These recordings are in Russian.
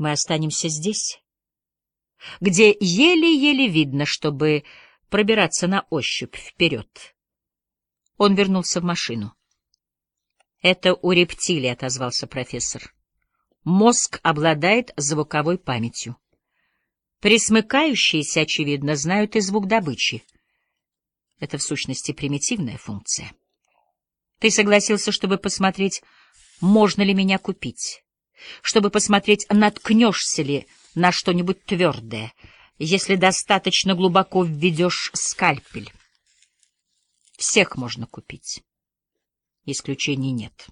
Мы останемся здесь, где еле-еле видно, чтобы пробираться на ощупь вперед. Он вернулся в машину. «Это у рептилий», — отозвался профессор. «Мозг обладает звуковой памятью. Присмыкающиеся, очевидно, знают и звук добычи. Это, в сущности, примитивная функция. Ты согласился, чтобы посмотреть, можно ли меня купить, чтобы посмотреть, наткнешься ли на что-нибудь твердое, если достаточно глубоко введешь скальпель. Всех можно купить. Исключений нет.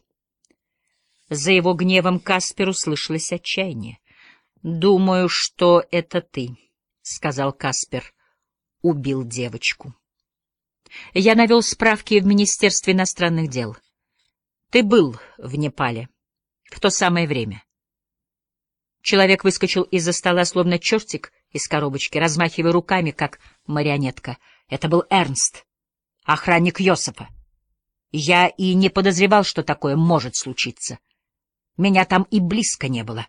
За его гневом Касперу слышалось отчаяние. «Думаю, что это ты», — сказал Каспер, — «убил девочку». Я навел справки в Министерстве иностранных дел. Ты был в Непале в то самое время. Человек выскочил из-за стола, словно чертик из коробочки, размахивая руками, как марионетка. Это был Эрнст, охранник Йосипа. Я и не подозревал, что такое может случиться. Меня там и близко не было.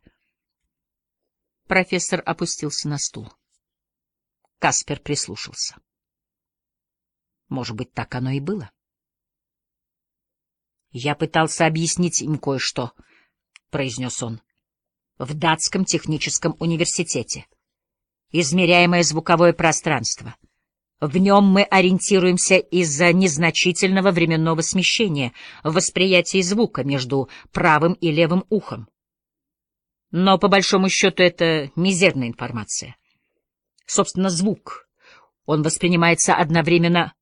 Профессор опустился на стул. Каспер прислушался. Может быть, так оно и было. Я пытался объяснить им кое-что, — произнес он, — в датском техническом университете. Измеряемое звуковое пространство. В нем мы ориентируемся из-за незначительного временного смещения в восприятии звука между правым и левым ухом. Но, по большому счету, это мизерная информация. Собственно, звук. Он воспринимается одновременно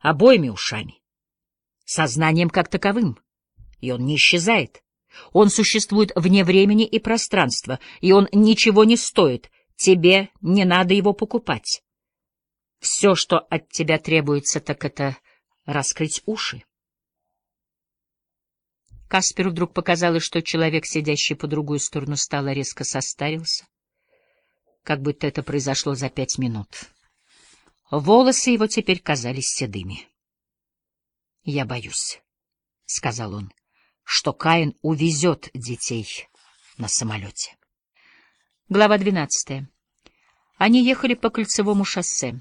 обоими ушами, сознанием как таковым, и он не исчезает. Он существует вне времени и пространства, и он ничего не стоит, тебе не надо его покупать. Все, что от тебя требуется, так это раскрыть уши. Касперу вдруг показалось, что человек, сидящий по другую сторону стола, резко состарился, как будто это произошло за пять минут. Волосы его теперь казались седыми. — Я боюсь, — сказал он, — что Каин увезет детей на самолете. Глава двенадцатая. Они ехали по кольцевому шоссе.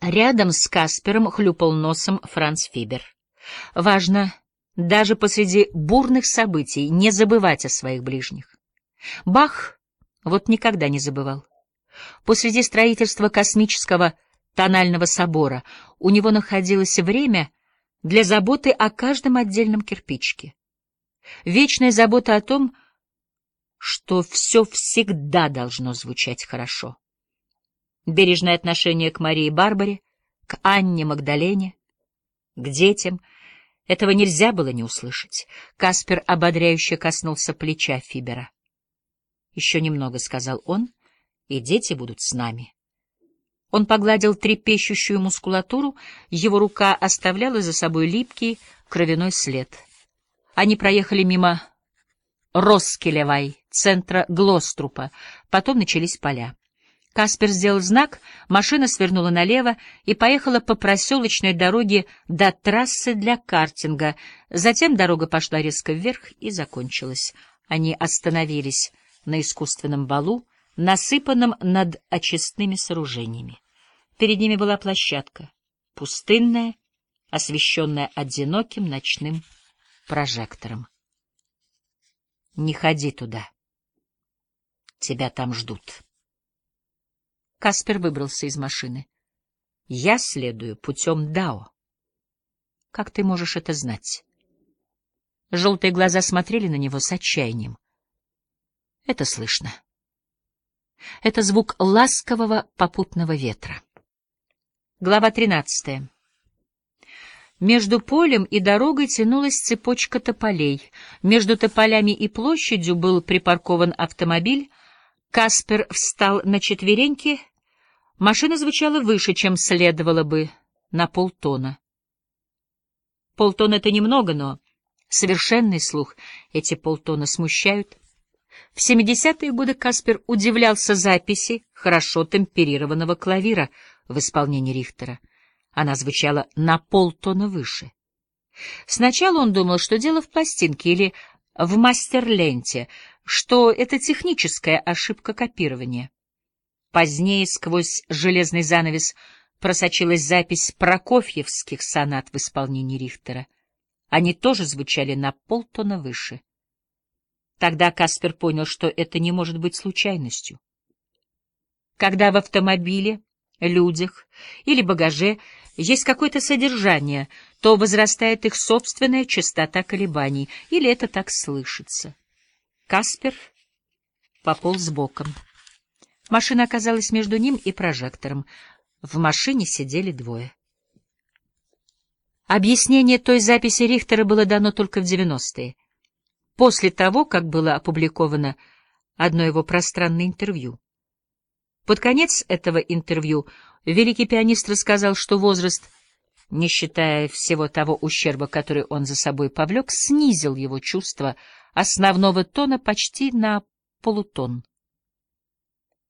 Рядом с Каспером хлюпал носом Франц Фибер. Важно, даже посреди бурных событий, не забывать о своих ближних. Бах вот никогда не забывал. Посреди строительства космического тонального собора у него находилось время для заботы о каждом отдельном кирпичике. Вечная забота о том, что все всегда должно звучать хорошо. Бережное отношение к Марии Барбаре, к Анне Магдалене, к детям — этого нельзя было не услышать. Каспер ободряюще коснулся плеча Фибера. — Еще немного, — сказал он, и дети будут с нами. Он погладил трепещущую мускулатуру, его рука оставляла за собой липкий кровяной след. Они проехали мимо Роскелевай, центра Глострупа, потом начались поля. Каспер сделал знак, машина свернула налево и поехала по проселочной дороге до трассы для картинга. Затем дорога пошла резко вверх и закончилась. Они остановились на искусственном валу, насыпанном над очистными сооружениями. Перед ними была площадка, пустынная, освещенная одиноким ночным прожектором. «Не ходи туда. Тебя там ждут». Каспер выбрался из машины. «Я следую путем Дао». «Как ты можешь это знать?» Желтые глаза смотрели на него с отчаянием. «Это слышно». Это звук ласкового попутного ветра. Глава 13. Между полем и дорогой тянулась цепочка тополей. Между тополями и площадью был припаркован автомобиль. Каспер встал на четвереньки. Машина звучала выше, чем следовало бы, на полтона. Полтона — это немного, но совершенный слух эти полтона смущают. В 70-е годы Каспер удивлялся записи хорошо темперированного клавира в исполнении Рихтера. Она звучала на полтона выше. Сначала он думал, что дело в пластинке или в мастерленте, что это техническая ошибка копирования. Позднее сквозь железный занавес просочилась запись прокофьевских сонат в исполнении Рихтера. Они тоже звучали на полтона выше. Тогда Каспер понял, что это не может быть случайностью. Когда в автомобиле, людях или багаже есть какое-то содержание, то возрастает их собственная частота колебаний, или это так слышится. Каспер пополз боком. Машина оказалась между ним и прожектором. В машине сидели двое. Объяснение той записи Рихтера было дано только в 90-е, после того, как было опубликовано одно его пространное интервью. Под конец этого интервью великий пианист рассказал, что возраст, не считая всего того ущерба, который он за собой повлек, снизил его чувство основного тона почти на полутон.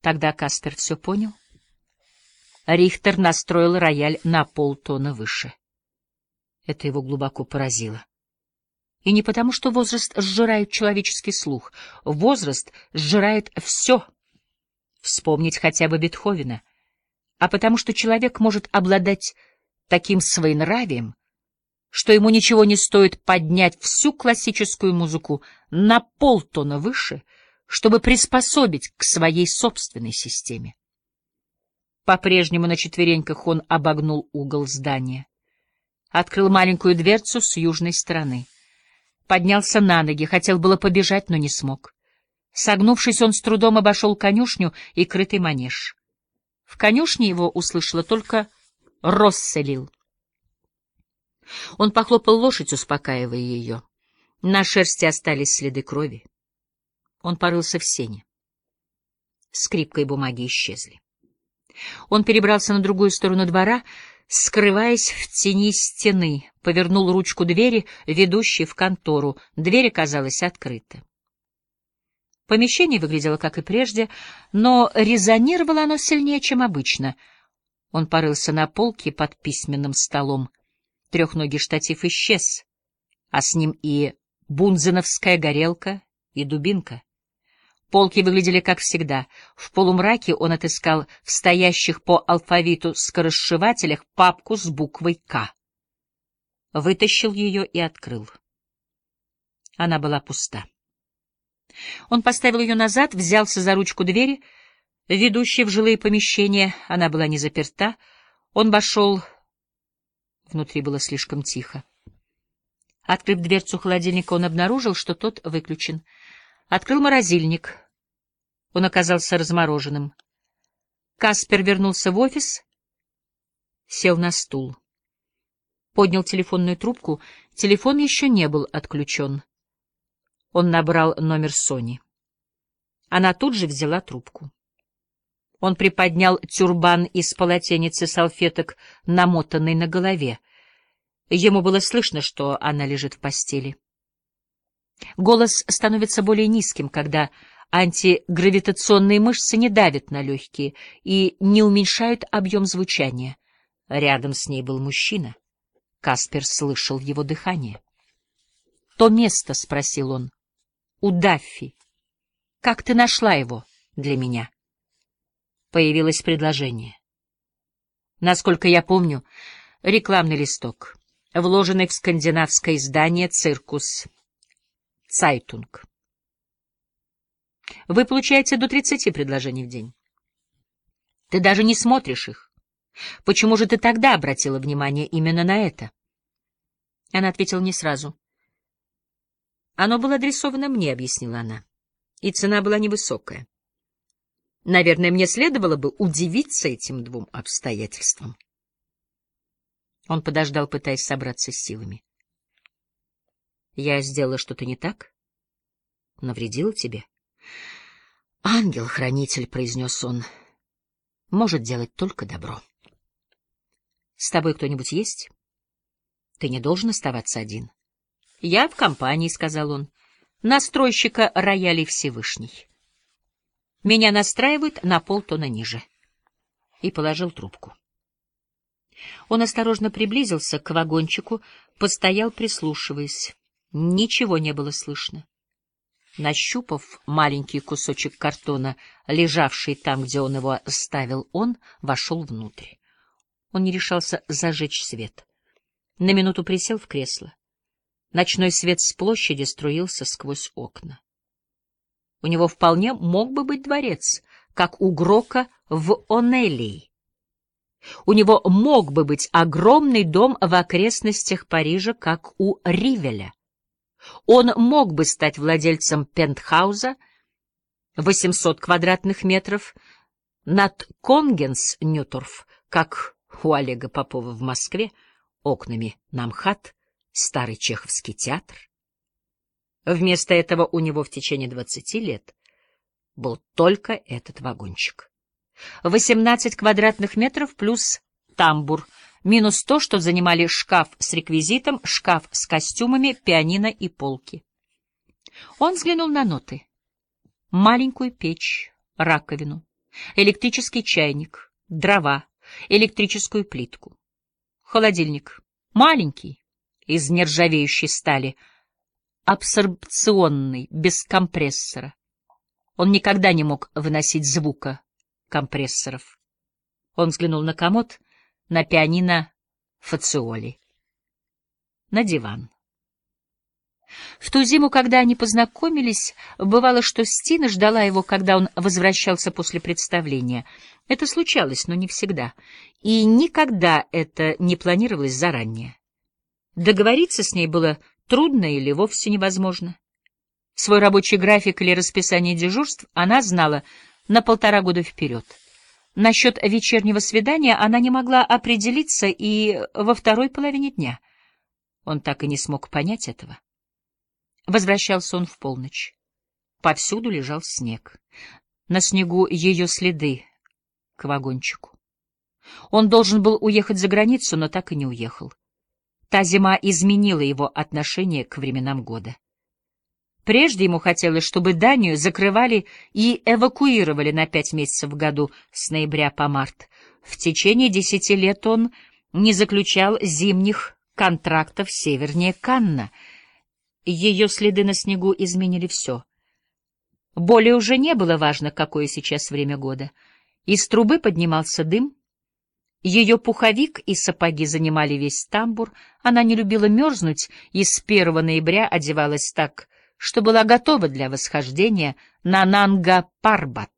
Тогда Каспер все понял. Рихтер настроил рояль на полтона выше. Это его глубоко поразило. И не потому, что возраст сжирает человеческий слух. Возраст сжирает все. Вспомнить хотя бы Бетховена. А потому что человек может обладать таким своенравием, что ему ничего не стоит поднять всю классическую музыку на полтона выше, чтобы приспособить к своей собственной системе. По-прежнему на четвереньках он обогнул угол здания открыл маленькую дверцу с южной стороны. Поднялся на ноги, хотел было побежать, но не смог. Согнувшись, он с трудом обошел конюшню и крытый манеж. В конюшне его услышала только Росселил. Он похлопал лошадь, успокаивая ее. На шерсти остались следы крови. Он порылся в сене. Скрипка и бумаги исчезли. Он перебрался на другую сторону двора, скрываясь в тени стены, повернул ручку двери, ведущей в контору. Дверь оказалась открыта. Помещение выглядело как и прежде, но резонировало оно сильнее, чем обычно. Он порылся на полке под письменным столом. Трехногий штатив исчез, а с ним и бунзеновская горелка, и дубинка. Полки выглядели как всегда. В полумраке он отыскал в стоящих по алфавиту скоросшивателях папку с буквой «К». Вытащил ее и открыл. Она была пуста. Он поставил ее назад, взялся за ручку двери, ведущей в жилые помещения. Она была не заперта. Он вошел... Внутри было слишком тихо. Открыв дверцу холодильника, он обнаружил, что тот выключен — Открыл морозильник. Он оказался размороженным. Каспер вернулся в офис, сел на стул. Поднял телефонную трубку. Телефон еще не был отключен. Он набрал номер Сони. Она тут же взяла трубку. Он приподнял тюрбан из полотенец салфеток, намотанный на голове. Ему было слышно, что она лежит в постели. Голос становится более низким, когда антигравитационные мышцы не давят на легкие и не уменьшают объем звучания. Рядом с ней был мужчина. Каспер слышал его дыхание. — То место, — спросил он, — у Даффи. Как ты нашла его для меня? Появилось предложение. Насколько я помню, рекламный листок, вложенный в скандинавское издание «Циркус Цайтунг». Вы получаете до 30 предложений в день. Ты даже не смотришь их. Почему же ты тогда обратила внимание именно на это? Она ответила не сразу. Оно было адресовано мне, объяснила она, и цена была невысокая. Наверное, мне следовало бы удивиться этим двум обстоятельствам. Он подождал, пытаясь собраться с силами. Я сделала что-то не так? Навредила тебе? Ангел-хранитель, — произнес он, — может делать только добро. С тобой кто-нибудь есть? Ты не должен оставаться один. Я в компании, — сказал он, — настройщика роялей Всевышний. Меня настраивают на полтона ниже. И положил трубку. Он осторожно приблизился к вагончику, постоял, прислушиваясь. Ничего не было слышно. Нащупав маленький кусочек картона, лежавший там, где он его ставил, он вошел внутрь. Он не решался зажечь свет. На минуту присел в кресло. Ночной свет с площади струился сквозь окна. У него вполне мог бы быть дворец, как у Грока в Онелии. У него мог бы быть огромный дом в окрестностях Парижа, как у Ривеля. Он мог бы стать владельцем пентхауза 800 квадратных метров над Конгенс-Ньюторф, как у Олега Попова в Москве, окнами на МХАТ, старый чеховский театр. Вместо этого у него в течение 20 лет был только этот вагончик. 18 квадратных метров плюс тамбур, минус то, что занимали шкаф с реквизитом, шкаф с костюмами, пианино и полки. Он взглянул на ноты. Маленькую печь, раковину, электрический чайник, дрова, электрическую плитку. Холодильник. Маленький, из нержавеющей стали, абсорбционный, без компрессора. Он никогда не мог выносить звука компрессоров. Он взглянул на комод, на пианино Фациоли, на диван. В ту зиму, когда они познакомились, бывало, что Стина ждала его, когда он возвращался после представления. Это случалось, но не всегда. И никогда это не планировалось заранее. Договориться с ней было трудно или вовсе невозможно. Свой рабочий график или расписание дежурств она знала на полтора года вперед. Насчет вечернего свидания она не могла определиться и во второй половине дня. Он так и не смог понять этого. Возвращался он в полночь. Повсюду лежал снег. На снегу ее следы к вагончику. Он должен был уехать за границу, но так и не уехал. Та зима изменила его отношение к временам года. Прежде ему хотелось, чтобы Данию закрывали и эвакуировали на пять месяцев в году с ноября по март. В течение десяти лет он не заключал зимних контрактов севернее Канна. Ее следы на снегу изменили все. Более уже не было важно, какое сейчас время года. Из трубы поднимался дым. Ее пуховик и сапоги занимали весь тамбур. Она не любила мерзнуть и с первого ноября одевалась так, что была готова для восхождения на Нанга-Парбат.